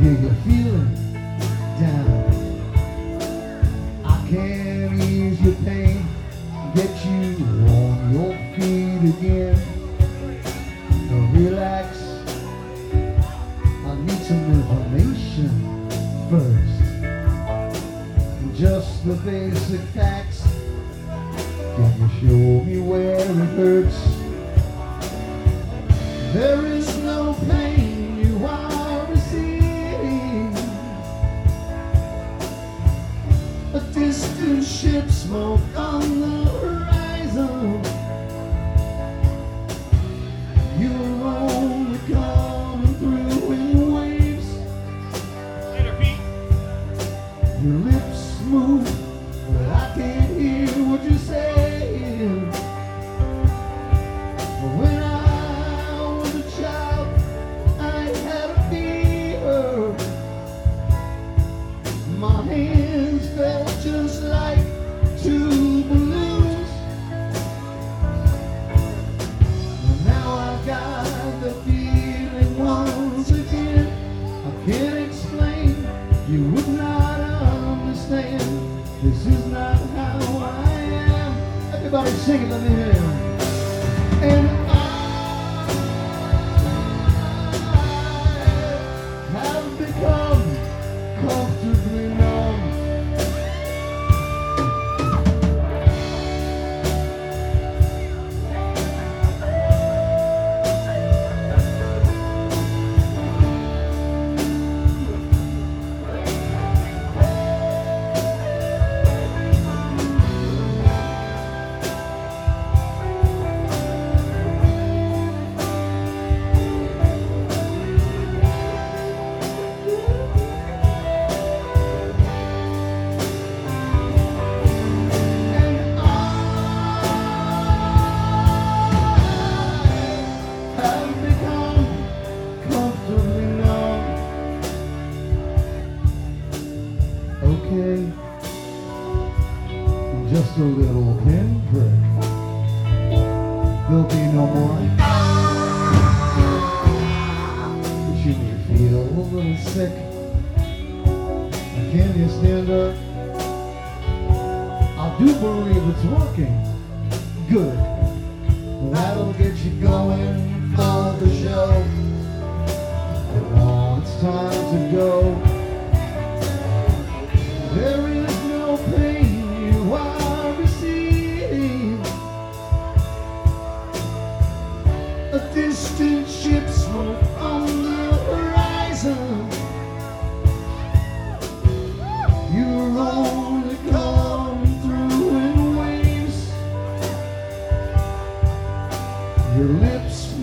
feeling down. I can ease your pain, get you on your feet again. Relax. I need some information first. Just the basic facts. Can you show me where it hurts? There is no pain smoke Everybody sing it, let me hear. And a little pinprick. There'll be no more. But you may feel a little sick. Can you stand up? I do believe it's working. Good. That'll get you going for the show. Now it's time to go. A distant ship smoke on the horizon. You're only coming through in waves. Your lips